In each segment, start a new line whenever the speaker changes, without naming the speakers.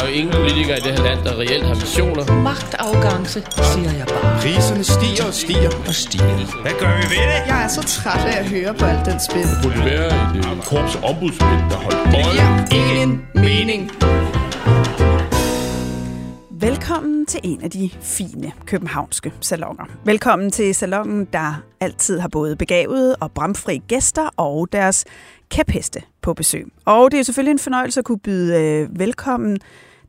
er jo ingen politikere i det her land, der reelt har visioner.
Magtafgangse, siger jeg bare.
Priserne stiger og stiger og stiger.
Hvad gør vi ved det?
Jeg er så træt af at høre på alt den spil.
Burde det være et øh, korps ombudsmænd, der holdt
Det giver ingen mening.
Velkommen til en af de fine københavnske salonger. Velkommen til salongen, der altid har både begavede og bramfri gæster og deres kæpheste på besøg. Og det er selvfølgelig en fornøjelse at kunne byde øh, velkommen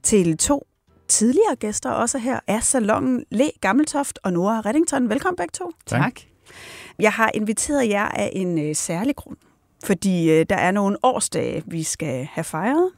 til to tidligere gæster, også her er salongen Le Gammeltoft og Nora Reddington. Velkommen begge to.
Tak.
Jeg har inviteret jer af en øh, særlig grund, fordi øh, der er nogle årsdage, vi skal have fejret.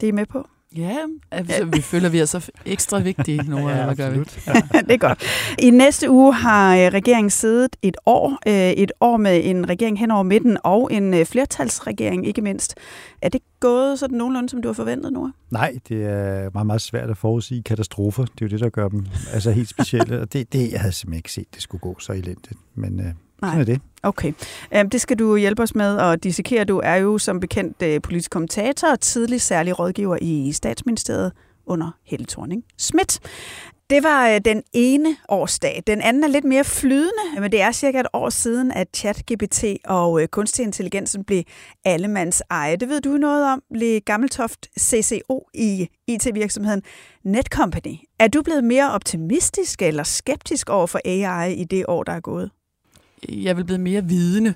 Det er I med på?
Ja, altså, vi føler, vi er så ekstra vigtige nu. ja, hvad gør vi?
det er godt. I næste uge har øh, regeringen siddet et år. øh, Et år med en regering hen over midten og en øh, flertalsregering ikke mindst. Er det gået sådan nogenlunde, som du har forventet, Nora?
Nej, det er meget, meget svært at forudsige katastrofer. Det er jo det, der gør dem altså helt specielle. Og det, det, jeg havde simpelthen ikke set, det skulle gå så elendigt. Men øh, sådan er det.
Okay. Øhm, Det skal du hjælpe os med at dissekere. Du er jo som bekendt øh, politisk kommentator og tidlig særlig rådgiver i statsministeriet under Helle thorning Schmidt. Det var øh, den ene årsdag. Den anden er lidt mere flydende, men det er cirka et år siden, at ChatGPT og øh, kunstig intelligensen blev allemands eje. Det ved du noget om, blev Gammeltoft CCO i IT-virksomheden Netcompany. Er du blevet mere optimistisk eller skeptisk over for AI i det år, der er gået?
Jeg vil blive mere vidende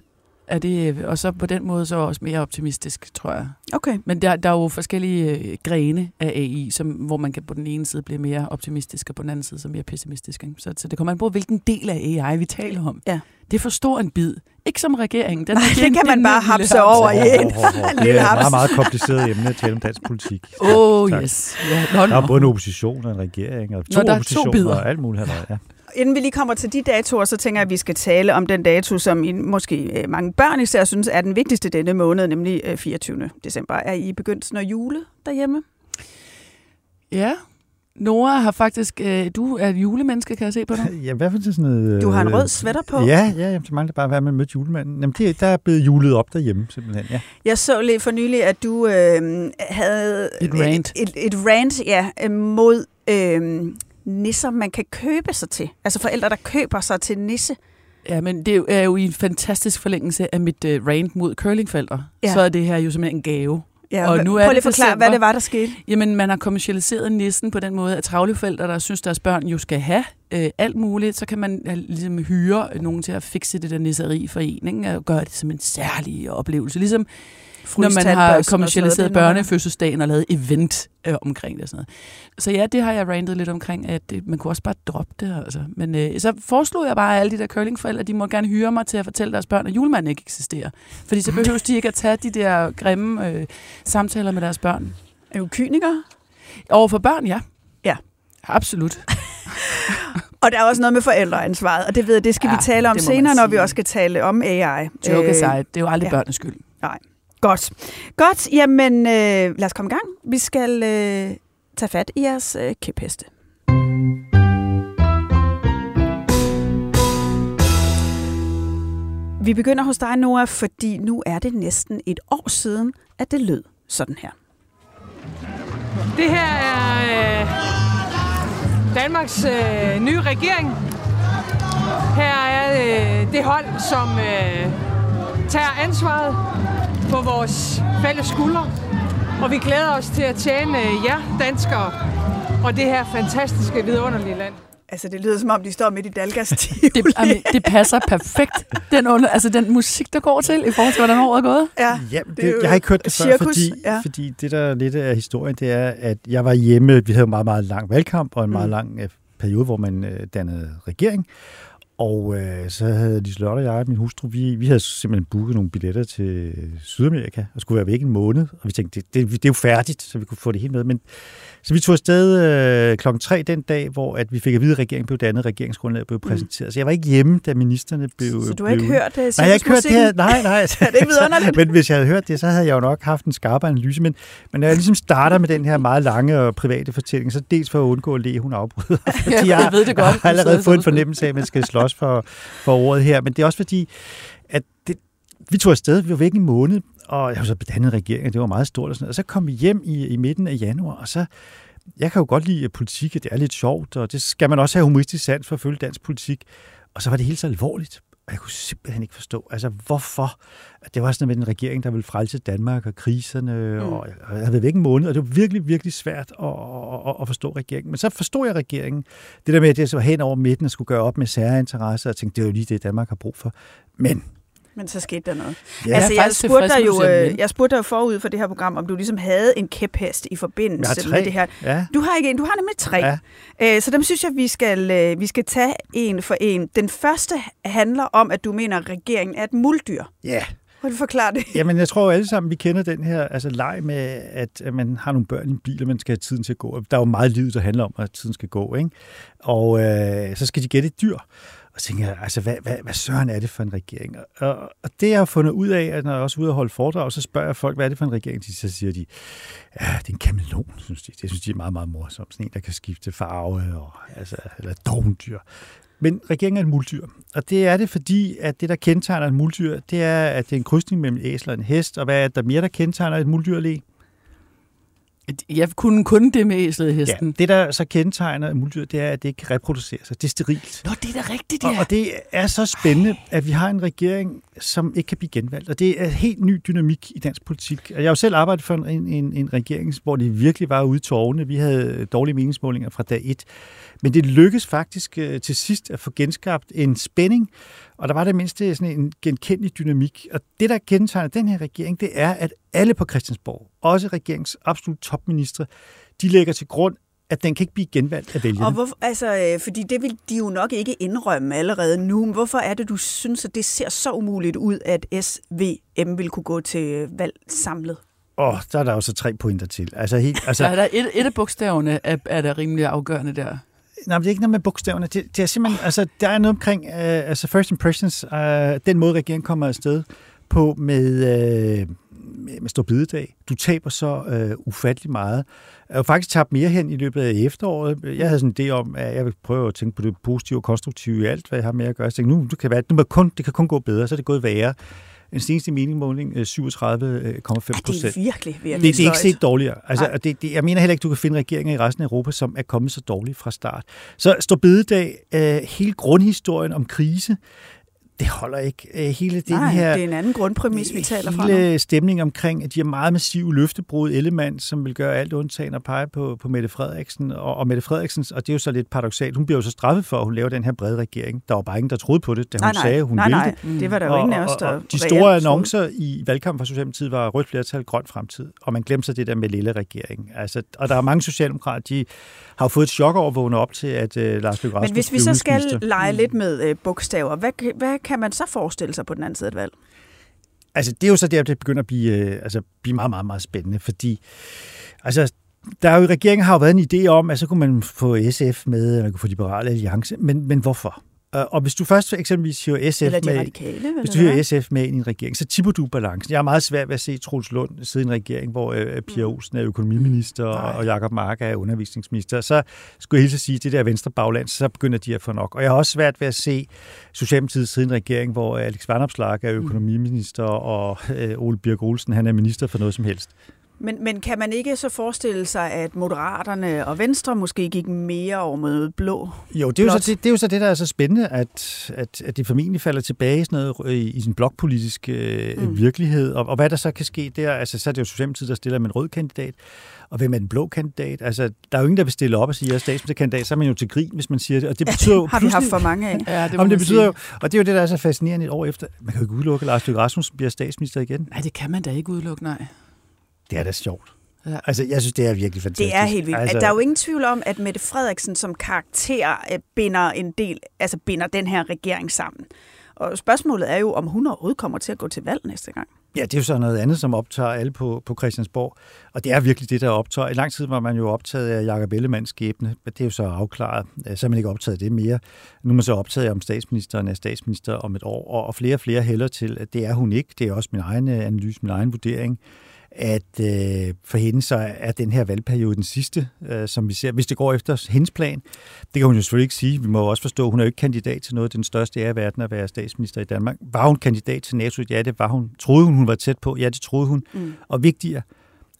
af det, og så på den måde så også mere optimistisk, tror jeg.
Okay.
Men der, der er jo forskellige øh, grene af AI, som, hvor man kan på den ene side blive mere optimistisk, og på den anden side så mere pessimistisk. Ikke? Så, så det kommer an på, hvilken del af AI vi taler om.
Ja.
Det er for stor en bid. Ikke som regeringen. Den,
Nej,
er
den kan man bare hapse
haps.
over i en
Det
lille
er et meget, meget kompliceret emne at tale om dansk politik.
Oh
Tak.
yes. Ja, nå,
Der er både en opposition og en regering, og to
Nå, der er to
oppositioner
bidder.
og alt muligt. Her, ja.
Inden vi lige kommer til de datoer, så tænker jeg, at vi skal tale om den dato, som I, måske øh, mange børn især synes er den vigtigste denne måned, nemlig øh, 24. december. Er I begyndt at jule derhjemme?
Ja. Nora har faktisk... Øh, du er et julemenneske, kan jeg se på dig.
Ja, hvad for sådan noget...
Du har en
øh,
rød sweater på.
Ja, ja jamen, det mangler bare at være med at møde julemanden. Jamen, det, der er blevet julet op derhjemme, simpelthen. Ja.
Jeg så lige for nylig, at du øh, havde
Et rant.
et, et, et rant ja, øh, mod øh, nisser, man kan købe sig til. Altså forældre, der køber sig til nisse.
Ja, men det er jo- i en fantastisk forlængelse af mit uh, rant mod curlingforældre.
Ja.
Ja. Så er det her jo simpelthen en gave.
Ja,
Og nu er
prøv
det
lige at forklare, hvad det var, der skete.
Jamen, man har kommercialiseret nissen på den måde, at travle forældre, der synes, deres børn jo skal have øh, alt muligt, så kan man øh, ligesom hyre nogen til at fikse det der nisseri for en, ikke? og gøre det som en særlig oplevelse. Ligesom når man har kommercialiseret børnefødselsdagen og lavet event øh, omkring det og sådan noget. Så ja, det har jeg rantet lidt omkring, at øh, man kunne også bare droppe det. Altså. Men øh, så foreslog jeg bare, at alle de der curlingforældre, de må gerne hyre mig til at fortælle deres børn, at julemanden ikke eksisterer. Fordi så behøver de ikke at tage de der grimme øh, samtaler med deres børn.
Er du kyniker?
Over for børn, ja.
Ja.
Absolut.
Og der er også noget med forældreansvaret, og det ved jeg, det skal ja, vi tale om senere, når vi også skal tale om AI.
Joke
Øh,
aside, det er jo aldrig
ja.
børnenes skyld.
Nej. Godt. Godt, jamen øh, lad os komme i gang. Vi skal øh, tage fat i jeres øh, kæpheste. Vi begynder hos dig, Nora, fordi nu er det næsten et år siden, at det lød sådan her.
Det her er øh, Danmarks øh, nye regering. Her er øh, det hold, som øh, tager ansvaret på vores fælles skuldre. Og vi glæder os til at tjene jer danskere og det her fantastiske, vidunderlige land.
Altså, det lyder som om, de står midt i Dalgas
Det, amen, det passer perfekt. Den, under, altså, den musik, der går til, i forhold til, hvordan året er gået.
Ja,
Ja,
det
det, jeg har ikke hørt det før,
cirkus,
fordi,
ja.
fordi det der lidt af historien, det er, at jeg var hjemme, vi havde en meget, meget lang valgkamp og en meget
Mm.
lang øh, periode, hvor man øh, dannede regering. Og øh, så havde Liselotte og jeg, min hustru, vi, vi havde simpelthen booket nogle billetter til Sydamerika, og skulle være væk en måned. Og vi tænkte, det, det, det er jo færdigt, så vi kunne få det helt med. Men, så vi tog afsted øh, klokken tre den dag, hvor at vi fik at vide, at regeringen blev dannet, regeringsgrundlaget blev præsenteret. Mm. Så jeg var ikke hjemme, da ministerne blev...
Så du har ikke
blev,
hørt det?
Nej, jeg har ikke hørt det her. Nej, nej.
er det ikke vidunderligt?
men hvis jeg havde hørt det, så havde jeg jo nok haft en skarpere analyse. Men, men når jeg ligesom starter med den her meget lange og private fortælling, så dels for at undgå at le, hun afbryder. Fordi
Ja, jeg ved det godt.
Jeg har allerede fået en fornemmelse af, at man skal slås for, for ordet her. Men det er også fordi, at det, vi tog afsted, vi var væk i en måned, og jeg var så bedannet regering, og det var meget stort og sådan noget. Og så kom vi hjem i, i midten af januar, og så jeg kan jo godt lide politik, og det er lidt sjovt, og det skal man også have humoristisk sans for at følge dansk politik. Og så var det helt så alvorligt. Og jeg kunne simpelthen ikke forstå, altså hvorfor? Det var sådan med den regering, der ville frelse Danmark og kriserne, mm. og jeg havde været væk en måned, og det var virkelig, virkelig svært at, at, at forstå regeringen. Men så forstod jeg regeringen. Det der med, at det var hen over midten og skulle gøre op med særinteresser, og tænkte, det er jo lige det, Danmark har brug for. Men
Men så skete der noget.
Ja.
altså,
Jeg er
jeg spurgte, dig jo, øh, jeg spurgte dig jo forud for det her program, om du ligesom havde en kæphest i
jeg
forbindelse
har tre.
med det her.
Ja.
Du har ikke en, du har nemlig tre.
Ja.
Øh, så dem synes jeg, vi skal, øh, vi skal tage en for en. Den første handler om, at du mener, at regeringen er et muldyr.
Ja.
Vil du forklare det?
Jamen, jeg tror alle sammen, vi kender den her altså, leg med, at, at man har nogle børn i en bil, og man skal have tiden til at gå. Der er jo meget liv, der handler om, at tiden skal gå. Ikke? Og øh, så skal de gætte et dyr. Og tænker jeg, altså, hvad, hvad, hvad søren er det for en regering? Og, og det jeg har fundet ud af, at når jeg også er ude og holde foredrag, så spørger jeg folk, hvad er det for en regering? Så siger de, ja, det er en kamelon, synes de. Det synes de er meget, meget morsomt. Sådan en, der kan skifte farve, og, altså, eller et dovendyr. Men regeringen er et muldyr, og det er det, fordi at det, der kendetegner et muldyr, det er, at det er en krydsning mellem æsler æsel og en hest, og hvad er der mere, der kendetegner et muldyr
jeg kunne kun det med æslet hesten.
Ja, det, der så kendetegner et muldyr, det er, at det ikke kan reproducere sig. Det er sterilt.
Nå, det er da rigtigt,
Og,
ja.
og det er så spændende, at vi har en regering, som ikke kan blive genvalgt. Og det er en helt ny dynamik i dansk politik. Og Jeg har jo selv arbejdet for en, en, en regering, hvor det virkelig var ude i tårne. Vi havde dårlige meningsmålinger fra dag et. Men det lykkedes faktisk øh, til sidst at få genskabt en spænding, og der var det mindste sådan en genkendelig dynamik. Og det, der kendetegner den her regering, det er, at alle på Christiansborg, også regeringens absolut topministre, de lægger til grund, at den kan ikke blive genvalgt af vælgerne.
Og hvorfor, altså, øh, fordi det vil de jo nok ikke indrømme allerede nu. Men hvorfor er det, du synes, at det ser så umuligt ud, at SVM vil kunne gå til valg samlet?
Åh, oh, der er der jo så tre pointer til. Altså, helt,
Så
altså,
er der et, et af bogstaverne, er, er der rimelig afgørende der.
Nej, det er ikke noget med bogstaverne. Det, det er simpelthen, altså, der er noget omkring, øh, altså first impressions, øh, den måde, regeringen kommer afsted på med, Øh, med, med stor bidedag. Du taber så øh, ufattelig meget. Jeg har faktisk tabt mere hen i løbet af efteråret. Jeg havde sådan en idé om, at jeg vil prøve at tænke på det positive og konstruktive i alt, hvad jeg har med at gøre. Så jeg tænkte, nu, det kan være, nu må kun, det kan kun gå bedre, så er det gået værre. En seneste meningsmåling, øh, 37,5
Ja,
procent.
det er virkelig, virkelig
Det, det er ikke set dårligere. Altså, det, det, jeg mener heller ikke, du kan finde regeringer i resten af Europa, som er kommet så dårligt fra start. Så står bededag, øh, hele grundhistorien om krise, det holder ikke. Øh, hele den
Nej,
her
det er en anden grundpræmis, vi taler fra
hele stemning omkring, at de har meget massive løftebrud. Ellemann, som vil gøre alt undtagen at pege på, på Mette Frederiksen. Og, og Mette Frederiksen, og det er jo så lidt paradoxalt, hun bliver jo så straffet for, at hun laver den her brede regering. Der var bare ingen, der troede på det, da hun
Nej, nej,
sagde, hun
nej,
ville
nej,
det.
det var der jo ingen af os, der
og, og de store
troede.
annoncer i valgkampen fra Socialdemokratiet var rødt flertal, grøn fremtid. Og man glemte så det der med lille regering. Altså, og der er mange socialdemokrater, de har jo fået et chok over at vågne op til, at uh, Lars Løkke
Men
Rasmussen
hvis vi så skal lege lidt med øh, bogstaver, hvad, hvad kan man så forestille sig på den anden side af et valg?
Altså, det er jo så der, det begynder at blive, øh, altså, blive meget, meget, meget spændende, fordi altså, der er jo, regeringen har jo været en idé om, at så kunne man få SF med, eller man kunne få Liberale Alliance, men, men hvorfor? Øh, Og hvis du først eksempelvis hiver SF med,
radikale?
hvis du hiver SF med ind i en regering, så tipper du balancen. Jeg er meget svært ved at se Troels Lund sidde i en regering, hvor øh, Pia Olsen er økonomiminister, og, og Jakob Mark er undervisningsminister. Så skulle jeg helt sige, at det der venstre bagland, så begynder de at få nok. Og jeg har også svært ved at se Socialdemokratiet sidde i en regering, hvor Alex Vanopslagh er økonomiminister, og øh, Ole Birk Olsen han er minister for noget som helst.
Men, men kan man ikke så forestille sig, at Moderaterne og Venstre måske gik mere over mod noget blå?
Jo, det er jo,
Blot.
så, det, det er jo så det, der er så spændende, at, at, at det formentlig falder tilbage i, sådan noget, øh, i, i sin blokpolitiske øh, mm. virkelighed. Og, og hvad der så kan ske der, altså så er det jo Socialdemokratiet, der stiller med en rød kandidat, og hvem er den blå kandidat? Altså, der er jo ingen, der vil stille op og sige, at jeg er statsministerkandidat, så er man jo til grin, hvis man siger det. Og det betyder jo
Har vi haft for mange af?
Ja, det
Jamen, det betyder jo, og det er jo det, der er så fascinerende et år efter. Man kan jo ikke udelukke, at Lars Løkke Rasmussen bliver statsminister igen.
Nej, det kan man da ikke udelukke, nej.
Det er da sjovt. Ja. Altså, jeg synes, det er virkelig fantastisk.
Det er helt vildt. Altså, der er jo ingen tvivl om, at Mette Frederiksen som karakter øh, binder en del, altså binder den her regering sammen. Og spørgsmålet er jo, om hun overhovedet kommer til at gå til valg næste gang.
Ja, det er jo så noget andet, som optager alle på, på Christiansborg. Og det er virkelig det, der optager. I lang tid var man jo optaget af Jakob Ellemanns skæbne, men det er jo så afklaret. Så er man ikke optaget af det mere. Nu er man så optaget af, om statsministeren er statsminister om et år, og flere og flere hælder til, at det er hun ikke. Det er også min egen analyse, min egen vurdering at øh, for hende så er den her valgperiode den sidste, øh, som vi ser, hvis det går efter hendes plan. Det kan hun jo selvfølgelig ikke sige. Vi må også forstå, at hun er jo ikke kandidat til noget. Den største ære i verden at være statsminister i Danmark. Var hun kandidat til NATO? Ja, det var hun. Troede hun, hun var tæt på? Ja, det troede hun. Mm. Og vigtigere,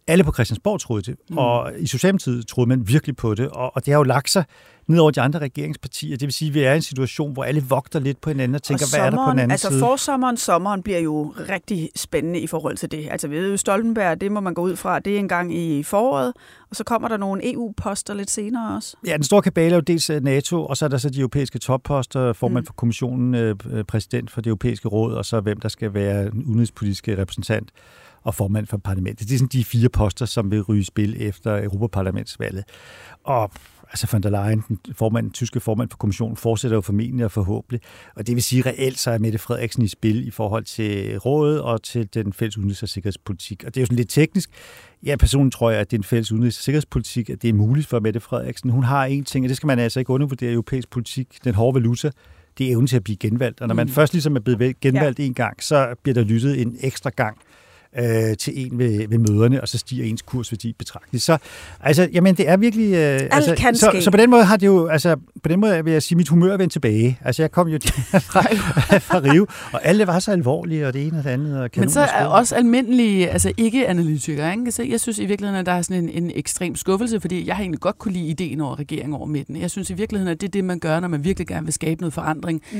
alle på Christiansborg troede det, mm. og i Socialdemokratiet troede man virkelig på det, og, og det har jo lagt sig ned over de andre regeringspartier. Det vil sige, at vi er i en situation, hvor alle vogter lidt på hinanden og tænker, og sommeren, hvad er der på den anden
altså
side?
forsommeren, sommeren bliver jo rigtig spændende i forhold til det. Altså vi ved jo, Stoltenberg, det må man gå ud fra, det er en gang i foråret, og så kommer der nogle EU-poster lidt senere også.
Ja, den store kabale er jo dels øh, NATO, og så er der så de europæiske topposter, formand mm. for kommissionen, øh, præsident for det europæiske råd, og så hvem der skal være den udenrigspolitiske repræsentant og formand for parlamentet. Det er sådan de fire poster, som vil ryge spil efter Europaparlamentsvalget. Og altså von der Leyen, den, formand, den tyske formand for kommissionen, fortsætter jo formentlig og forhåbentlig. Og det vil sige, reelt så er Mette Frederiksen i spil i forhold til rådet og til den fælles udenrigs- og sikkerhedspolitik. Og det er jo sådan lidt teknisk. Ja, personligt tror jeg, at det er en fælles udenrigs- og sikkerhedspolitik, at det er muligt for Mette Frederiksen. Hun har en ting, og det skal man altså ikke undervurdere i europæisk politik, den hårde valuta, det er evnen til at blive genvalgt. Og når man mm. først ligesom er blevet genvalgt ja. en gang, så bliver der lyttet en ekstra gang øh, til en ved, ved møderne, og så stiger ens kursværdi betragteligt. Så altså, jamen, det er virkelig... Øh,
Alt
altså,
kan
så,
ske.
så, på den måde har det jo, altså, på den måde vil jeg sige, mit humør er vendt tilbage. Altså, jeg kom jo fra, fra Rio, og alle var så alvorlige, og det ene og det andet. Og
Men så er også almindelige, altså ikke analytikere, ikke? Så jeg synes i virkeligheden, at der er sådan en, en ekstrem skuffelse, fordi jeg har egentlig godt kunne lide ideen over regeringen over midten. Jeg synes i virkeligheden, at det er det, man gør, når man virkelig gerne vil skabe noget forandring. Mm.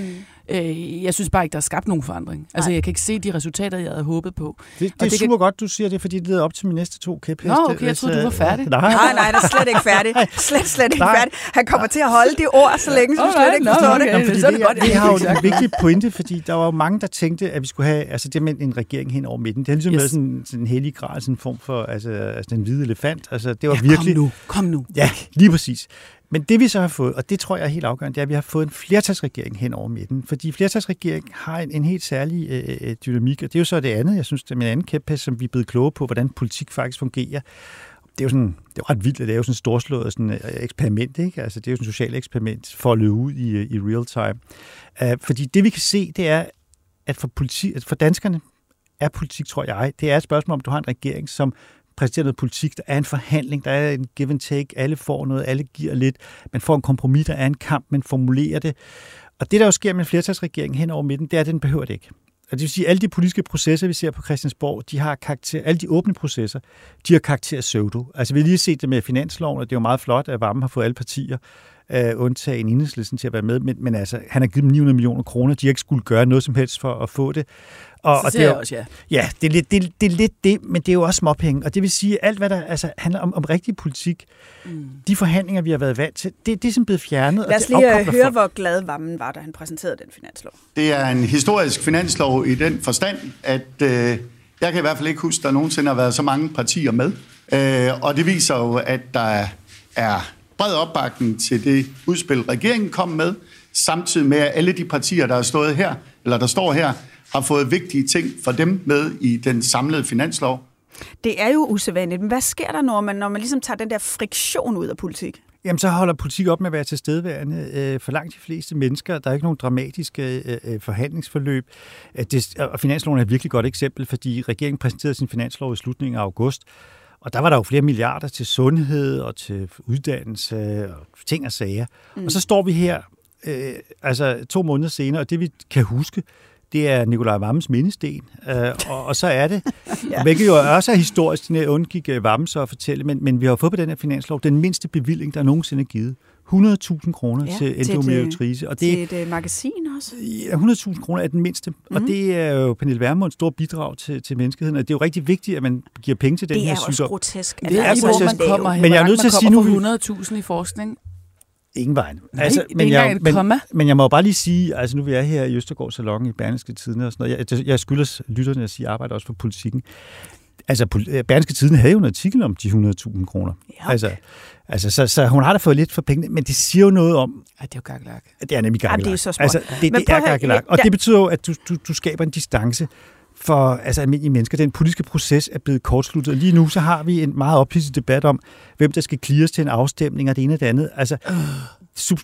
Øh, jeg synes bare ikke, der er skabt nogen forandring. Altså, jeg kan ikke se de resultater, jeg havde håbet på.
Det, det er det super kan... godt, du siger det, fordi det leder op til mine næste to kæpheste.
Nå, okay, jeg troede, du var færdig.
Nej, nej, nej, der er slet ikke færdig. Slet, slet ikke færdig. Han kommer til at holde de ord, så længe, så du slet ikke forstår okay. det.
Jamen, det, det, det, det har jo en vigtig pointe, fordi der var jo mange, der tænkte, at vi skulle have altså det med en regering hen over midten. Det har ligesom yes. været sådan, sådan en hellig grad, sådan en form for altså, altså den hvide elefant. Altså, det var
ja,
virkelig...
kom nu, kom nu.
Ja, lige præcis. Men det vi så har fået, og det tror jeg er helt afgørende, det er, at vi har fået en flertalsregering hen over midten. Fordi flertalsregering har en, en helt særlig øh, øh, øh dynamik, og det er jo så det andet, jeg synes, det er min anden kæphest, som vi er blevet kloge på, hvordan politik faktisk fungerer. Det er jo sådan, det er ret vildt, at det er jo sådan et storslået sådan et eksperiment, ikke? Altså, det er jo sådan et socialt eksperiment for at løbe ud i, i real time. Uh, fordi det vi kan se, det er, at for, politi, at for danskerne er politik, tror jeg, det er et spørgsmål om, du har en regering, som præsenterer noget politik, der er en forhandling, der er en give and take, alle får noget, alle giver lidt, man får en kompromis, der er en kamp, man formulerer det. Og det, der jo sker med en flertalsregering hen over midten, det er, at den behøver det ikke. Og det vil sige, at alle de politiske processer, vi ser på Christiansborg, de har karakter, alle de åbne processer, de har karakter pseudo. Altså vi har lige set det med finansloven, og det er jo meget flot, at Varme har fået alle partier, uh, undtagen enhedslisten til at være med, men, men altså, han har givet dem 900 millioner kroner, de har ikke skulle gøre noget som helst for at få det.
Og, og det er også, ja.
Ja, det er, lidt, det, det er lidt det, men det er jo også småpenge. Og det vil sige, at alt, hvad der altså, handler om, om rigtig politik, mm. de forhandlinger, vi har været vant til, det, det er simpelthen blevet fjernet.
Lad os lige høre, folk. hvor glad Vammen var, da han præsenterede den finanslov.
Det er en historisk finanslov i den forstand, at øh, jeg kan i hvert fald ikke huske, at der nogensinde har været så mange partier med. Øh, og det viser jo, at der er bred opbakning til det udspil, regeringen kom med, samtidig med, at alle de partier, der er stået her, eller der står her, har fået vigtige ting for dem med i den samlede finanslov.
Det er jo usædvanligt, men hvad sker der, når man, når man ligesom tager den der friktion ud af politik?
Jamen, så holder politik op med at være til stedværende. For langt de fleste mennesker, der er ikke nogen dramatiske forhandlingsforløb. Det, og finansloven er et virkelig godt eksempel, fordi regeringen præsenterede sin finanslov i slutningen af august, og der var der jo flere milliarder til sundhed og til uddannelse og ting og sager. Mm. Og så står vi her, øh, altså to måneder senere, og det vi kan huske, det er Nikolaj Vammes mindesten, øh, og, og så er det, ja. hvilket jo også er historisk, det undgik Vammen så at fortælle, men, men vi har fået på den her finanslov den mindste bevilling, der nogensinde er givet. 100.000 kroner ja, til endometriose.
Og det, til et uh, magasin også?
Ja, 100.000 kroner er den mindste. Mm-hmm. Og mhm. det er jo Pernille Vermunds store bidrag til, til menneskeheden. Og det er jo rigtig vigtigt, at man giver penge til den her sygdom.
Det er også grotesk.
Det er, altså, hvor man kommer hen. Men jeg er nødt til at sige nu... 100.000 i forskning.
Ingen vejen. Nej, altså, men, jeg, men, men jeg må bare lige sige, altså nu er jeg her i Østergaard Salon i Berlingske Tidene og sådan noget. Jeg, jeg skylder lytterne at sige, at jeg arbejder også for politikken. Altså, Berlingske Tiden havde jo en artikel om de 100.000 kroner. Ja. Altså, altså så, så hun har da fået lidt for pengene, men det siger jo noget om...
Ja, det er jo gakkelak.
Det er nemlig gakkelak.
Ja, det er så.
Altså, det, det er gakkelak. Og det betyder jo, at du, du, du skaber en distance for altså, almindelige mennesker. Den politiske proces er blevet kortsluttet. Lige nu så har vi en meget ophidset debat om, hvem der skal clears til en afstemning og det ene og det andet. Altså, sub,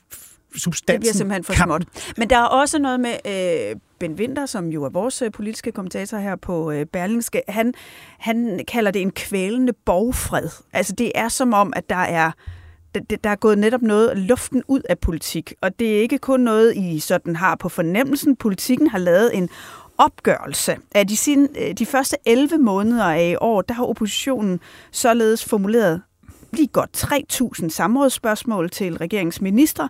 substansen
Det bliver simpelthen for småt. Men der er også noget med øh, Ben Winter, som jo er vores øh, politiske kommentator her på øh, Berlingske. Han, han kalder det en kvælende borgfred. Altså det er som om, at der er der er gået netop noget luften ud af politik, og det er ikke kun noget, I sådan har på fornemmelsen. Politikken har lavet en opgørelse af de, sine, øh, de første 11 måneder af i år, der har oppositionen således formuleret lige godt 3.000 samrådsspørgsmål til regeringsminister,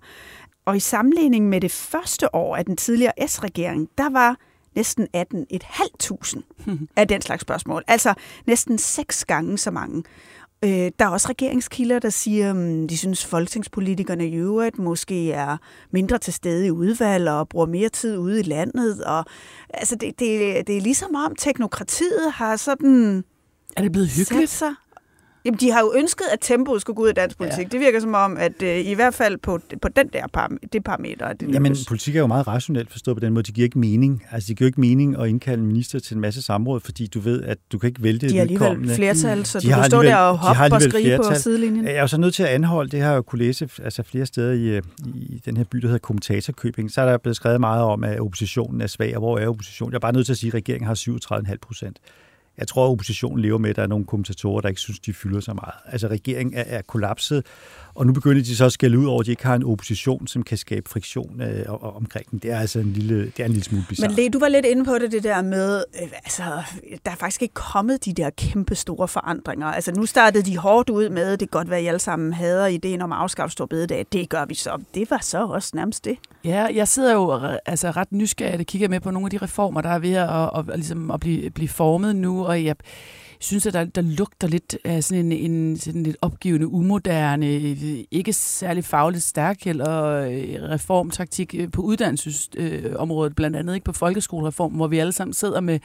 og i sammenligning med det første år af den tidligere S-regering, der var næsten 18.500 af den slags spørgsmål. Altså næsten seks gange så mange. Øh, der er også regeringskilder, der siger, at hmm, de synes, at folketingspolitikerne i øvrigt måske er mindre til stede i udvalg og bruger mere tid ude i landet. Og, altså det, det, det er ligesom om teknokratiet har sådan...
Er det blevet hyggeligt?
Sig Jamen, de har jo ønsket, at tempoet skulle gå ud af dansk politik. Ja. Det virker som om, at øh, i hvert fald på, på den der par, det parameter... Det
Jamen, politik er jo meget rationelt forstået på den måde. Det giver ikke mening. Altså, det giver ikke mening at indkalde en minister til en masse samråd, fordi du ved, at du kan ikke vælte
De har alligevel flertal, så de du kan stå der og hoppe og skrive flertal. på sidelinjen.
Jeg er jo så nødt til at anholde, det har jeg jo kunne læse altså flere steder i, øh, i den her by, der hedder Kommentatorkøbing. Så er der blevet skrevet meget om, at oppositionen er svag, og hvor er oppositionen? Jeg er bare nødt til at sige, at regeringen har 37,5 procent. Jeg tror, at oppositionen lever med, at der er nogle kommentatorer, der ikke synes, de fylder så meget. Altså, regeringen er, er kollapset, og nu begynder de så at skælde ud over, at de ikke har en opposition, som kan skabe friktion øh, omkring den. Det er altså en lille, det er en lille smule bizarre.
Men Le, du var lidt inde på det, det der med, øh, altså, der er faktisk ikke kommet de der kæmpe store forandringer. Altså, nu startede de hårdt ud med, det kan godt være, at I alle sammen hader ideen om at afskaffe stor bededag. Det gør vi så. Det var så også nærmest det.
Ja, jeg sidder jo altså, ret nysgerrig, og kigger med på nogle af de reformer, der er ved at, at, at, ligesom at blive, blive formet nu, og jeg synes, at der, der lugter lidt af sådan en, en sådan lidt opgivende, umoderne, ikke særlig fagligt stærk eller øh, reformtaktik øh, på uddannelsesområdet, blandt andet ikke? På folkeskolereformen, hvor vi alle sammen sidder med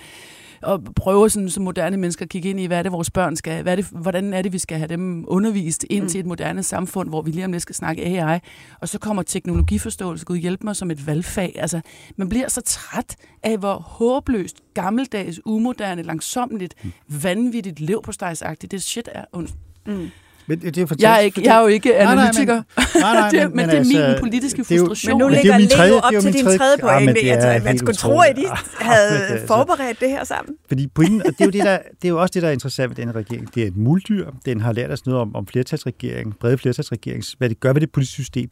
og prøver sådan, som moderne mennesker at kigge ind i, hvad er det, vores børn skal, hvad er det, hvordan er det, vi skal have dem undervist ind mm. til et moderne samfund, hvor vi lige om lidt skal snakke AI, og så kommer teknologiforståelse, Gud hjælpe mig som et valgfag. Altså, man bliver så træt af, hvor håbløst, gammeldags, umoderne, langsomligt, mm. vanvittigt, levpostejsagtigt det shit er. Mm.
Men det er
fantastisk, jeg, er ikke, jeg er jo ikke analytiker. Nej, nej, men, nej, men, men, det er altså, min politiske frustration.
Men nu ligger Leo op til din tredje point. Ja, man skulle tro, at de havde altså, forberedt det her sammen.
Fordi pointen, og det er, jo det, der, det er jo også det, der er interessant ved den regering. Det er et muldyr. Den har lært os noget om, om flertalsregering, brede flertalsregering, hvad det gør ved det politiske system.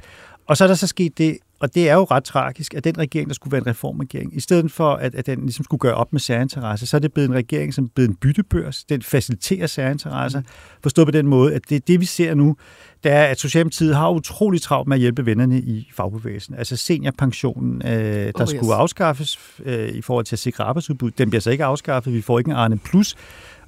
Og så er der så sket det, og det er jo ret tragisk, at den regering, der skulle være en reformregering, i stedet for, at, at den ligesom skulle gøre op med særinteresser, så er det blevet en regering, som er blevet en byttebørs. Den faciliterer særinteresser. Forstået på den måde, at det, det vi ser nu, det er, at Socialdemokratiet har utrolig travlt med at hjælpe vennerne i fagbevægelsen. Altså seniorpensionen, øh, der oh, yes. skulle afskaffes øh, i forhold til at sikre arbejdsudbud, den bliver så ikke afskaffet. Vi får ikke en Arne Plus.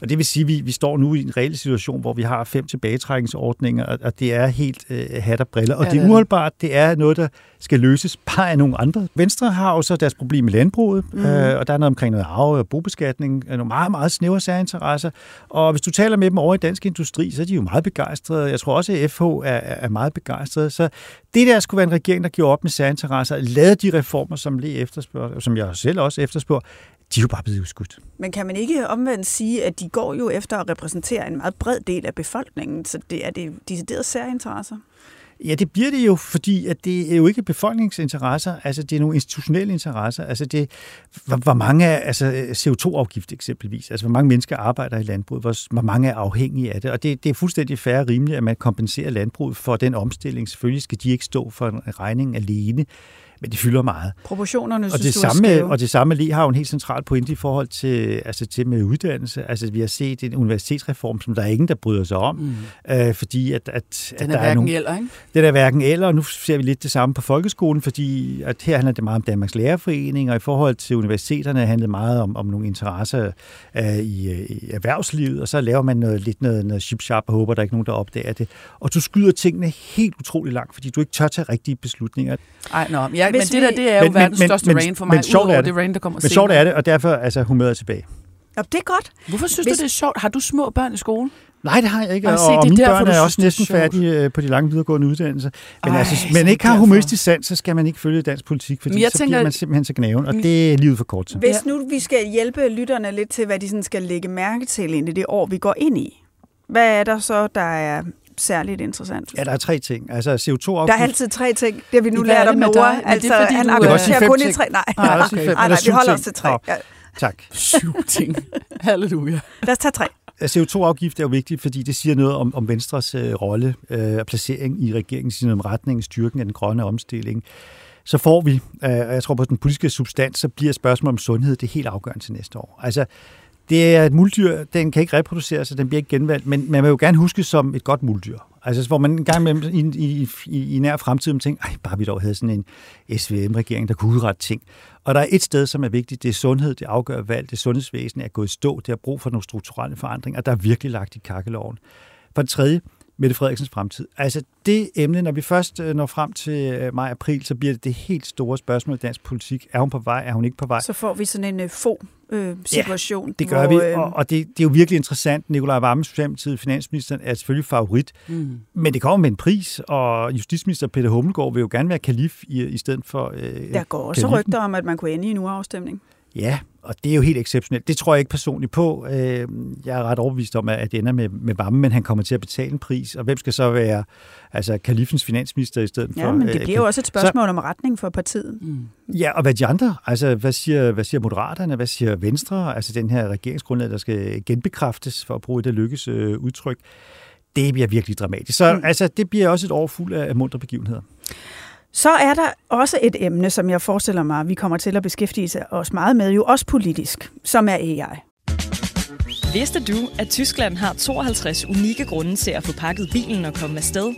Og det vil sige, at vi, vi står nu i en reel situation, hvor vi har fem tilbagetrækningsordninger, og, og det er helt øh, hat og briller. Og ja, det er uholdbart. Det er noget, der skal løses bare af nogle andre. Venstre har jo så deres problem med landbruget, mm. øh, og der er noget omkring noget arve og bobeskatning, nogle meget, meget snævre særinteresser. Og hvis du taler med dem over i dansk industri, så er de jo meget begejstrede. Jeg tror også, at FH er, er meget begejstrede. Så det der skulle være en regering, der gjorde op med særinteresser, lavede de reformer, som lige efterspørger, som jeg selv også efterspørger, de er jo bare blevet udskudt.
Men kan man ikke omvendt sige, at de går jo efter at repræsentere en meget bred del af befolkningen, så det er det decideret særinteresser?
Ja, det bliver det jo, fordi at det er jo ikke befolkningsinteresser, altså det er nogle institutionelle interesser. Altså det, hvor, hvor mange er, altså CO2-afgift eksempelvis, altså hvor mange mennesker arbejder i landbruget, hvor, hvor mange er afhængige af det, og det, det er fuldstændig færre rimeligt, at man kompenserer landbruget for den omstilling. Selvfølgelig skal de ikke stå for en regning alene, men det fylder meget.
Proportionerne
og
synes
det
du
samme, Og det samme lige har jo en helt central pointe i forhold til, altså til med uddannelse. Altså vi har set en universitetsreform, som der er ingen, der bryder sig om, mm. øh, fordi at, at,
den
at
er der er nogle, eller, ikke?
Den er hverken eller, og nu ser vi lidt det samme på folkeskolen, fordi at her handler det meget om Danmarks Lærerforening, og i forhold til universiteterne handler det meget om, om nogle interesser øh, i, i erhvervslivet, og så laver man noget, lidt noget, noget chip-sharp og håber, der er ikke nogen, der opdager det. Og du skyder tingene helt utrolig langt, fordi du ikke tør tage rigtige beslutninger.
Ej, nå, jeg men det der, det er jo men, verdens men, største men, rain for mig, men, udover det, det rain, der kommer
Men sjovt er det, og derfor altså humøret tilbage.
Nå, det er godt.
Hvorfor synes Hvis... du, det er sjovt? Har du små børn i skolen?
Nej, det har jeg ikke, og, og, og mine derfor, børn er også næsten færdige øh, på de lange videregående uddannelser. Men Ej, altså, man ikke har humoristisk sand, så skal man ikke følge dansk politik, fordi jeg så tænker, bliver man simpelthen så knæven, og det er livet for kort til.
Hvis nu vi skal hjælpe lytterne lidt til, hvad de sådan skal lægge mærke til ind i det år, vi går ind i, hvad er der så, der er særligt interessant?
Ja, der er tre ting. Altså CO2-afgift.
Der er altid tre ting. Det har vi nu lært om Nora. Altså, det er, han argumenterer kun i tre. Nej, nej, okay. nej, nej vi holder os til tre. Ja.
Tak.
Syv ting. Halleluja.
Lad os tage tre.
CO2-afgift er jo vigtigt, fordi det siger noget om, om Venstres øh, rolle øh, og placering i regeringen, noget om retningen, styrken af den grønne omstilling. Så får vi, øh, og jeg tror på den politiske substans, så bliver spørgsmålet om sundhed det helt afgørende til næste år. Altså, det er et muldyr, den kan ikke reproducere sig, den bliver ikke genvalgt, men man vil jo gerne huske som et godt muldyr. Altså, hvor man en gang imellem i, i, i, i nær fremtid tænker, ej, bare vi dog havde sådan en SVM-regering, der kunne udrette ting. Og der er et sted, som er vigtigt, det er sundhed, det afgør valg, det sundhedsvæsen er gået i stå, det har brug for nogle strukturelle forandringer, og der er virkelig lagt i kakkeloven. For det tredje, Mette Frederiksens fremtid. Altså det emne, når vi først øh, når frem til øh, maj-april, så bliver det det helt store spørgsmål i dansk politik. Er hun på vej? Er hun ikke på vej?
Så får vi sådan en uh, få øh, situation.
Ja, det gør hvor, vi, og, og det, det er jo virkelig interessant. Nikolaj Vammen, Socialdemokratiet, finansministeren, er selvfølgelig favorit, mm. men det kommer med en pris, og justitsminister Peter Hummelgaard vil jo gerne være kalif i, i stedet for øh,
Der går også kalifen. rygter om, at man kunne ende i en uafstemning.
Ja, og det er jo helt exceptionelt. Det tror jeg ikke personligt på. Øh, jeg er ret overbevist om, at det ender med, med Vammen, men han kommer til at betale en pris. Og hvem skal så være altså, kalifens finansminister i stedet
ja,
for?
Ja, men det øh, bliver jo også et spørgsmål så, om retning for partiet.
Mm. Ja, og hvad de andre? Altså, hvad siger, hvad siger Moderaterne? Hvad siger Venstre? Altså den her regeringsgrundlag, der skal genbekræftes, for at bruge det lykkes øh, udtryk. Det bliver virkelig dramatisk. Så mm. altså, det bliver også et år fuld af mundre begivenheder.
Så er der også et emne, som jeg forestiller mig, vi kommer til at beskæftige os meget med, jo også politisk, som er AI.
Vidste du, at Tyskland har 52 unikke grunde til at få pakket bilen og komme afsted?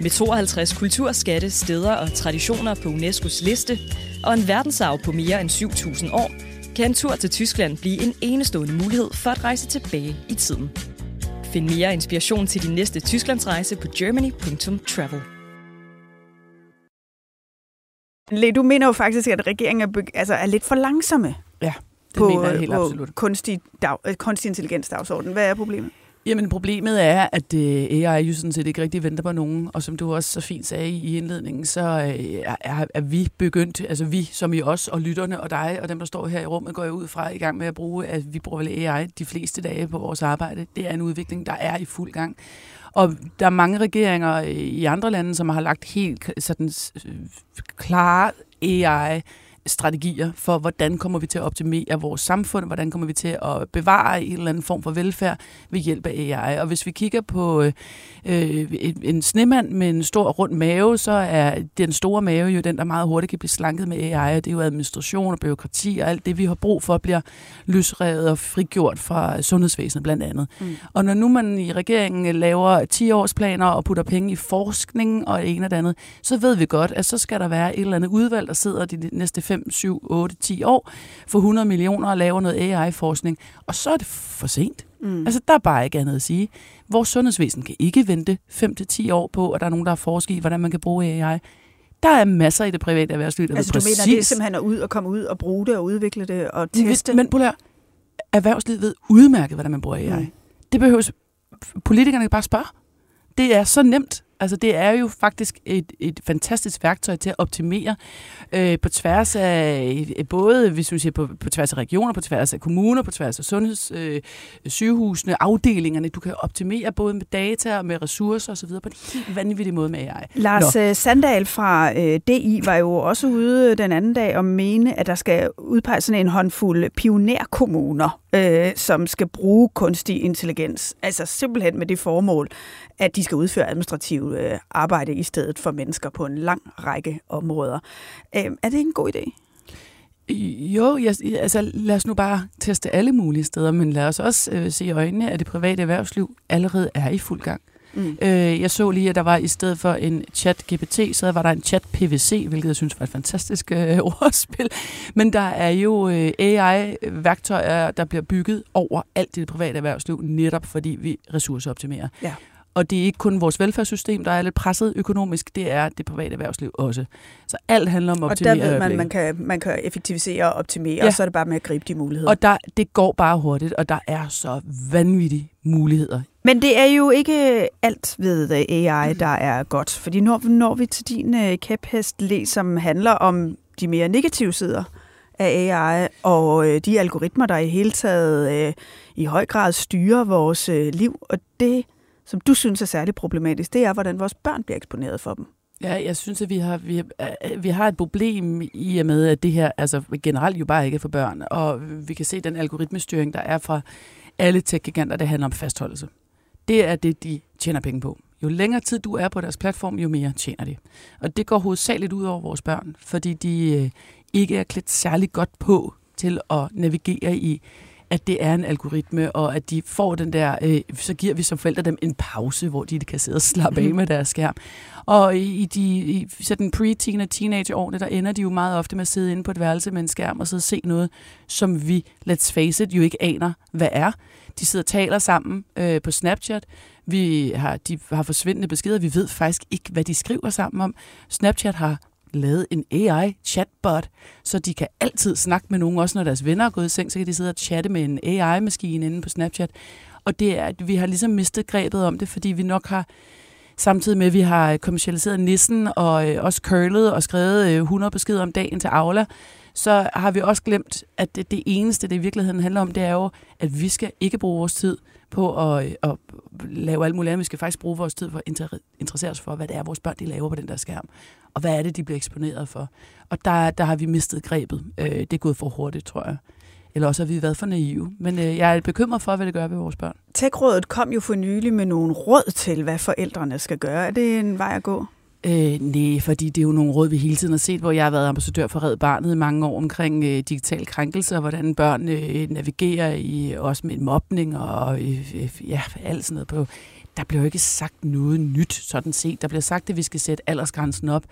Med 52 kulturskatte, steder og traditioner på UNESCO's liste, og en verdensarv på mere end 7.000 år, kan en tur til Tyskland blive en enestående mulighed for at rejse tilbage i tiden. Find mere inspiration til din næste Tysklandsrejse på germany.travel.
Le, du mener jo faktisk, at regeringen er, altså, er lidt for langsomme.
Ja, det på, mener jeg helt på absolut.
Kunstig, dag, øh, kunstig intelligens dagsorden. Hvad er problemet?
Jamen problemet er, at uh, AI jo sådan set ikke rigtig venter på nogen, og som du også så fint sagde i indledningen, så uh, er, er vi begyndt, altså vi som i os og lytterne og dig og dem, der står her i rummet, går jeg ud fra i gang med at bruge, at vi bruger vel AI de fleste dage på vores arbejde. Det er en udvikling, der er i fuld gang. Og der er mange regeringer øh, i andre lande, som har lagt helt sådan øh, klare AI strategier for, hvordan kommer vi til at optimere vores samfund, hvordan kommer vi til at bevare en eller anden form for velfærd ved hjælp af AI. Og hvis vi kigger på øh, en snemand med en stor rund mave, så er den store mave jo den, der meget hurtigt kan blive slanket med AI, og det er jo administration og byråkrati og alt det, vi har brug for, bliver løsrevet og frigjort fra sundhedsvæsenet blandt andet. Mm. Og når nu man i regeringen laver 10-årsplaner og putter penge i forskning og en og det andet, så ved vi godt, at så skal der være et eller andet udvalg, der sidder de næste 5, 7, 8, 10 år for 100 millioner og laver noget AI-forskning. Og så er det for sent. Mm. Altså, der er bare ikke andet at sige. Vores sundhedsvæsen kan ikke vente 5-10 år på, at der er nogen, der har forsket i, hvordan man kan bruge AI. Der er masser i det private erhvervsliv, der
Altså,
du
præcis... mener, det er simpelthen at ud og komme ud og bruge det og udvikle det og teste?
Men, men erhvervslivet ved udmærket, hvordan man bruger AI. Mm. Det behøves politikerne bare spørge. Det er så nemt. Altså det er jo faktisk et, et fantastisk værktøj til at optimere øh, på tværs af øh, både, hvis man siger på, på tværs af regioner, på tværs af kommuner, på tværs af sundheds, øh, sygehusene, afdelingerne. Du kan optimere både med data og med ressourcer osv. på en helt vanvittig måde med AI.
Lars Nå. Øh, Sandal fra øh, DI var jo også ude den anden dag og mene, at der skal udpeges sådan en håndfuld pionerkommuner, øh, som skal bruge kunstig intelligens. Altså simpelthen med det formål, at de skal udføre administrativt øh, arbejde i stedet for mennesker på en lang række områder. Øh, er det en god idé?
Jo, jeg, altså lad os nu bare teste alle mulige steder, men lad os også øh, se i øjnene, at det private erhvervsliv allerede er i fuld gang. Mm. Øh, jeg så lige, at der var i stedet for en chat GPT, så var der en chat PVC, hvilket jeg synes var et fantastisk øh, ordspil. Men der er jo øh, AI-værktøjer, der bliver bygget over alt i det private erhvervsliv, netop fordi vi ressourceoptimerer. Ja. Og det er ikke kun vores velfærdssystem, der er lidt presset økonomisk, det er det private erhvervsliv også. Så alt handler om at optimere.
Og der ved man, man kan, man kan effektivisere og optimere, ja. og så er det bare med at gribe de muligheder.
Og der, det går bare hurtigt, og der er så vanvittige muligheder.
Men det er jo ikke alt ved AI, der er godt. Fordi når, når vi til din uh, kæphest, som handler om de mere negative sider af AI, og uh, de algoritmer, der i hele taget uh, i høj grad styrer vores uh, liv, og det som du synes er særligt problematisk, det er, hvordan vores børn bliver eksponeret for dem.
Ja, jeg synes, at vi har, vi, øh, vi har et problem i og med, at det her altså generelt jo bare ikke er for børn. Og vi kan se den algoritmestyring, der er fra alle tech-giganter, det handler om fastholdelse. Det er det, de tjener penge på. Jo længere tid du er på deres platform, jo mere tjener de. Og det går hovedsageligt ud over vores børn, fordi de øh, ikke er klædt særlig godt på til at navigere i at det er en algoritme, og at de får den der, øh, så giver vi som forældre dem en pause, hvor de kan sidde og slappe af mhm. med deres skærm. Og i de i sådan pre-teen og teenageårene, der ender de jo meget ofte med at sidde inde på et værelse med en skærm og sidde og se noget, som vi, let's face it, jo ikke aner, hvad er. De sidder og taler sammen øh, på Snapchat. Vi har, de har forsvindende beskeder. Vi ved faktisk ikke, hvad de skriver sammen om. Snapchat har lavet en AI-chatbot, så de kan altid snakke med nogen, også når deres venner er gået i seng, så kan de sidde og chatte med en AI-maskine inde på Snapchat. Og det er, at vi har ligesom mistet grebet om det, fordi vi nok har, samtidig med, at vi har kommercialiseret nissen og øh, også curlet og skrevet øh, 100 beskeder om dagen til Aula, så har vi også glemt, at det, det eneste, det i virkeligheden handler om, det er jo, at vi skal ikke bruge vores tid på at, at lave alt muligt andet. Vi skal faktisk bruge vores tid for at interessere os for, hvad det er, vores børn de laver på den der skærm. Og hvad er det, de bliver eksponeret for. Og der, der har vi mistet grebet. Øh, det er gået for hurtigt, tror jeg. Eller også har vi været for naive. Men øh, jeg er bekymret for, hvad det gør ved vores børn.
Tech-rådet kom jo for nylig med nogle råd til, hvad forældrene skal gøre. Er det en vej at gå?
Øh, nej, fordi det er jo nogle råd, vi hele tiden har set, hvor jeg har været ambassadør for Red Barnet i mange år omkring øh, digital krænkelse, og hvordan børn øh, navigerer i også med mobning og øh, øh, ja, alt sådan noget på. Der bliver jo ikke sagt noget nyt, sådan set. Der bliver sagt, at vi skal sætte aldersgrænsen op.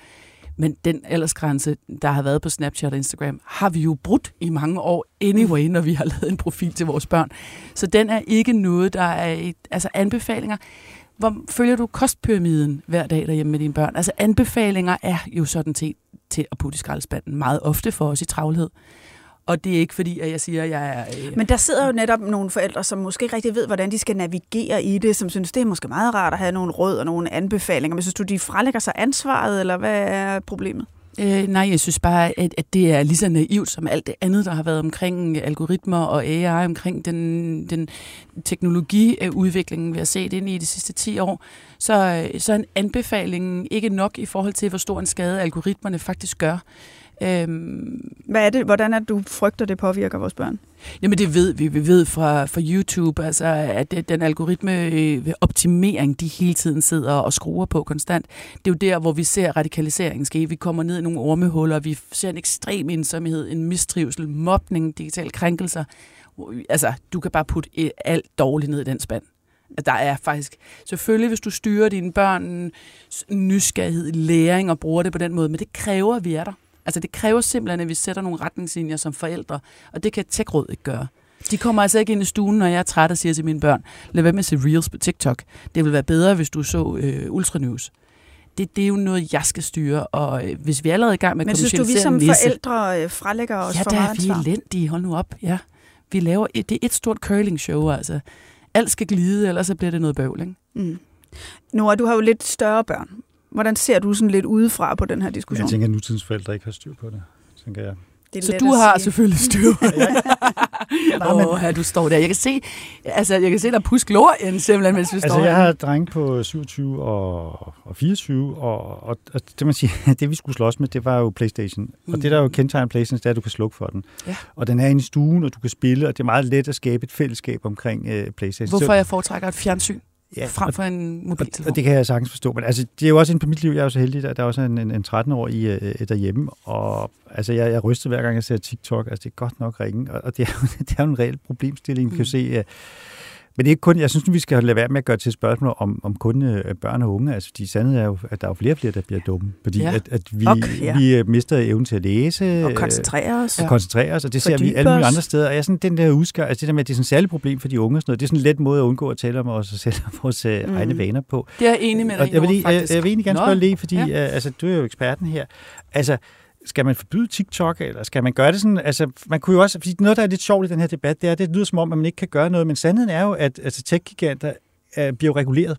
Men den aldersgrænse, der har været på Snapchat og Instagram, har vi jo brudt i mange år anyway, når vi har lavet en profil til vores børn. Så den er ikke noget, der er et, altså anbefalinger hvor følger du kostpyramiden hver dag derhjemme med dine børn? Altså anbefalinger er jo sådan set til at putte i skraldespanden meget ofte for os i travlhed. Og det er ikke fordi, at jeg siger, at jeg er...
Øh... Men der sidder jo netop nogle forældre, som måske ikke rigtig ved, hvordan de skal navigere i det, som synes, det er måske meget rart at have nogle råd og nogle anbefalinger. Men synes du, de frelægger sig ansvaret, eller hvad er problemet?
Øh, nej, jeg synes bare, at, at det er lige så naivt som alt det andet, der har været omkring øh, algoritmer og AI, omkring den, den teknologiudvikling, vi har set ind i de sidste 10 år. Så, øh, så er en anbefaling ikke nok i forhold til, hvor stor en skade algoritmerne faktisk gør.
Øhm, hvad er det? Hvordan er det, du frygter, det påvirker vores børn?
Jamen det ved vi. Vi ved fra, fra YouTube, altså, at den algoritme øh, optimering, de hele tiden sidder og skruer på konstant. Det er jo der, hvor vi ser radikaliseringen ske. Vi kommer ned i nogle ormehuller, vi ser en ekstrem ensomhed, en mistrivsel, mobning, digitale krænkelser. Altså, du kan bare putte øh, alt dårligt ned i den spand. Altså, der er faktisk, selvfølgelig hvis du styrer dine børn nysgerrighed, læring og bruger det på den måde, men det kræver, at vi er der. Altså det kræver simpelthen, at vi sætter nogle retningslinjer som forældre, og det kan tech ikke gøre. De kommer altså ikke ind i stuen, når jeg er træt og siger til mine børn, lad være med at se Reels på TikTok. Det vil være bedre, hvis du så øh, Ultranews. Det, det er jo noget, jeg skal styre, og øh, hvis vi er allerede i gang med
Men synes du, vi som nisse, forældre øh, frelægger os
ja,
for
meget Ja, der er vi elendige. Hold nu op. Ja. Vi laver et, det er et stort curling-show, altså. Alt skal glide, ellers så bliver det noget bøvl, ikke? Mm.
Nora, du har jo lidt større børn. Hvordan ser du sådan lidt udefra på den her diskussion?
Jeg tænker, at nutidens forældre ikke har styr på det, tænker jeg.
Det så du har sige. selvfølgelig styr. Åh, oh, her du står der. Jeg kan se, altså, jeg kan se dig puske lorien simpelthen, mens vi
altså,
står
Altså, jeg har dreng på 27 og, og 24, og, og, og, det, man siger, det vi skulle slås med, det var jo Playstation. Mm. Og det der er jo kendetegn Playstation, det er, at du kan slukke for den. Ja. Og den er inde i stuen, og du kan spille, og det er meget let at skabe et fællesskab omkring uh, Playstation.
Hvorfor jeg foretrækker et fjernsyn? Ja, frem for en mobiltelefon.
Og det kan jeg sagtens forstå, men altså, det er jo også en på mit liv, jeg er jo så heldig, at der er også en, en, en 13-årig øh, derhjemme, og altså, jeg, jeg ryster hver gang, jeg ser TikTok, altså det er godt nok ringe, og, og det, er, det er jo en reel problemstilling. Vi kan jo mm. se, Men det er ikke kun, jeg synes, vi skal lade være med at gøre til spørgsmål om, om kun øh, børn og unge. Altså, de sandhed er jo, at der er jo flere og flere, der bliver dumme. Fordi
Ja.
at, at vi,
Okay, ja.
vi øh, mister evnen til at læse.
Og
øh,
koncentrere os.
Og koncentrere os, og det ser vi alle mulige andre steder. Og jeg sådan, den der udskar, altså det der med, at det er sådan et særligt problem for de unge, og sådan noget, det er sådan en let måde at undgå at tale om os og sætte vores mm. Egne vaner på.
Det er jeg enig med dig
Og jeg, vil, lige, jeg,
faktisk.
jeg vil egentlig gerne spørge lige, fordi
ja.
altså, du er jo eksperten her. Altså, skal man forbyde TikTok, eller skal man gøre det sådan? Altså, man kunne jo også, fordi noget, der er lidt sjovt i den her debat, det er, at det lyder som om, at man ikke kan gøre noget, men sandheden er jo, at altså, tech-giganter uh, bliver reguleret.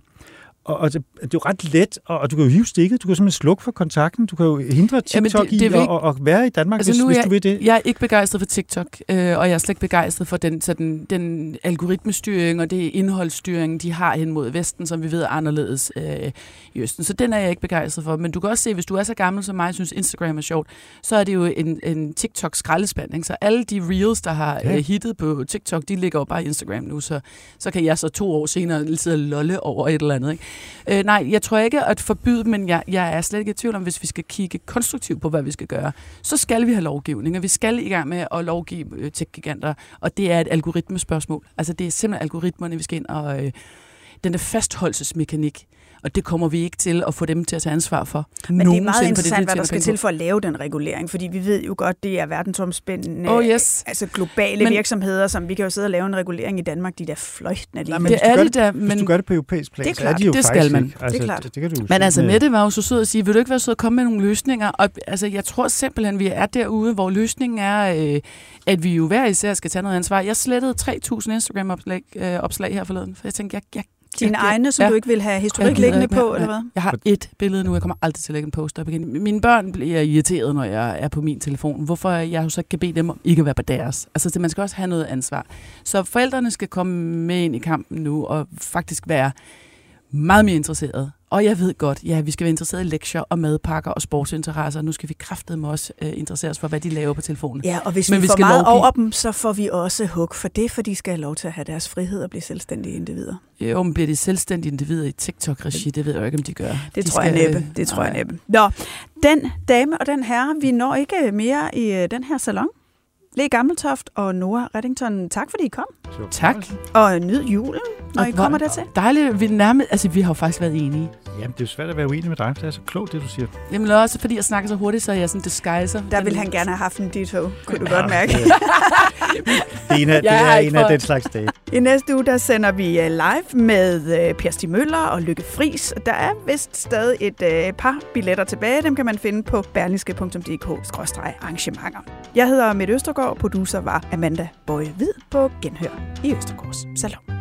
Og, og det, det er jo ret let, og, og du kan jo hive stikket, du kan simpelthen slukke for kontakten, du kan jo hindre TikTok
det- det er
i
ikke-
at, at være i Danmark, altså, hvis,
nu
hvis
jeg,
du vil det.
Jeg er ikke begejstret for TikTok, øh, og jeg er slet ikke begejstret for den, sådan, den algoritmestyring og det indholdsstyring, de har hen mod Vesten, som vi ved er anderledes øh, i Østen. Så den er jeg ikke begejstret for. Men du kan også se, hvis du er så gammel som mig, og synes Instagram er sjovt, så er det jo en, en TikTok-skraldespand. Så alle de reels, der har
Ja.
øh, hittet på TikTok, de ligger jo bare i Instagram nu, så, så kan jeg så to år senere sidde og lolle over et eller andet. Ikke? Øh, nej, jeg tror ikke at forbyde, men jeg, jeg er slet ikke i tvivl om, hvis vi skal kigge konstruktivt på, hvad vi skal gøre, så skal vi have lovgivning, og vi skal i gang med at lovgive øh, tech-giganter, og det er et algoritmespørgsmål. Altså det er simpelthen algoritmerne, vi skal ind og øh, den der fastholdelsesmekanik, og det kommer vi ikke til at få dem til at tage ansvar for.
Men det er meget interessant,
det,
hvad
de
der skal til for at lave den regulering, fordi vi ved jo godt, det er verdensomspændende,
Oh, yes.
altså globale
Men-
men, virksomheder, som vi kan jo sidde og lave en regulering i Danmark, de der fløjtende lige.
men
Det er
gør
det da,
Hvis
men-
du gør det på europæisk plan,
Det er
så er
klart,
de jo
det
faktisk
skal man.
ikke.
Det er klart.
Det, det kan du
Men altså,
med-
Mette var jo så sød at sige, vil du ikke være sød at komme med nogle løsninger? Og altså, jeg tror simpelthen, vi er derude, hvor løsningen er, øh, at vi jo hver især skal tage noget ansvar. Jeg slettede 3.000 Instagram-opslag øh, opslag her forleden, for jeg tænkte, jeg, jeg
Dine
jeg-
egne, som du ikke vil have historik liggende på,
mere.
eller hvad?
Jeg har et billede nu, jeg kommer aldrig til at lægge en post op igen. Mine børn bliver irriteret, når jeg er på min telefon. Hvorfor jeg så ikke kan bede dem om ikke at være på deres. Altså, det, man skal også have noget ansvar. Så forældrene skal komme med ind i kampen nu, og faktisk være meget mere interesserede. Og jeg ved godt, ja, vi skal være interesserede i lektier og madpakker og sportsinteresser. Nu skal vi kraftedeme også øh, interessere os for, hvad de laver på telefonen.
Ja, og hvis
Men
vi,
vi
får
skal
meget
lovgive.
over dem, så får vi også hug for det, for de skal have lov til at have deres frihed og blive selvstændige individer.
Jo, men bliver de selvstændige individer i TikTok-regi? Det ved jeg jo ikke, om de gør.
Det
de
tror jeg næppe. Det tror jeg næppe. Nå, den dame og den herre, vi når ikke mere i øh, den her salon. Le Gammeltoft og Nora Reddington, tak fordi I kom.
Tak.
Og nyd julen, når
Og
I kommer dertil.
Dejligt. Vi, nærmest, altså, vi har jo faktisk været enige.
Jamen, det er jo svært at være uenig med dig, for det er så klogt, det du siger.
Jamen også fordi jeg snakker så hurtigt, så jeg sådan disguiser.
Der ville han gerne have haft en ditto, kunne du godt mærke.
Det er en af, det er en af den slags dage.
I næste uge, der sender vi øh, live med øh, Per Stig Møller og Lykke Fris. Der er vist stadig et øh, par billetter tilbage. Dem kan man finde på berlingske.dk-arrangementer. Jeg hedder Mette Østergaard, producer var Amanda Bøje Hvid på Genhør i Østergaards Salon.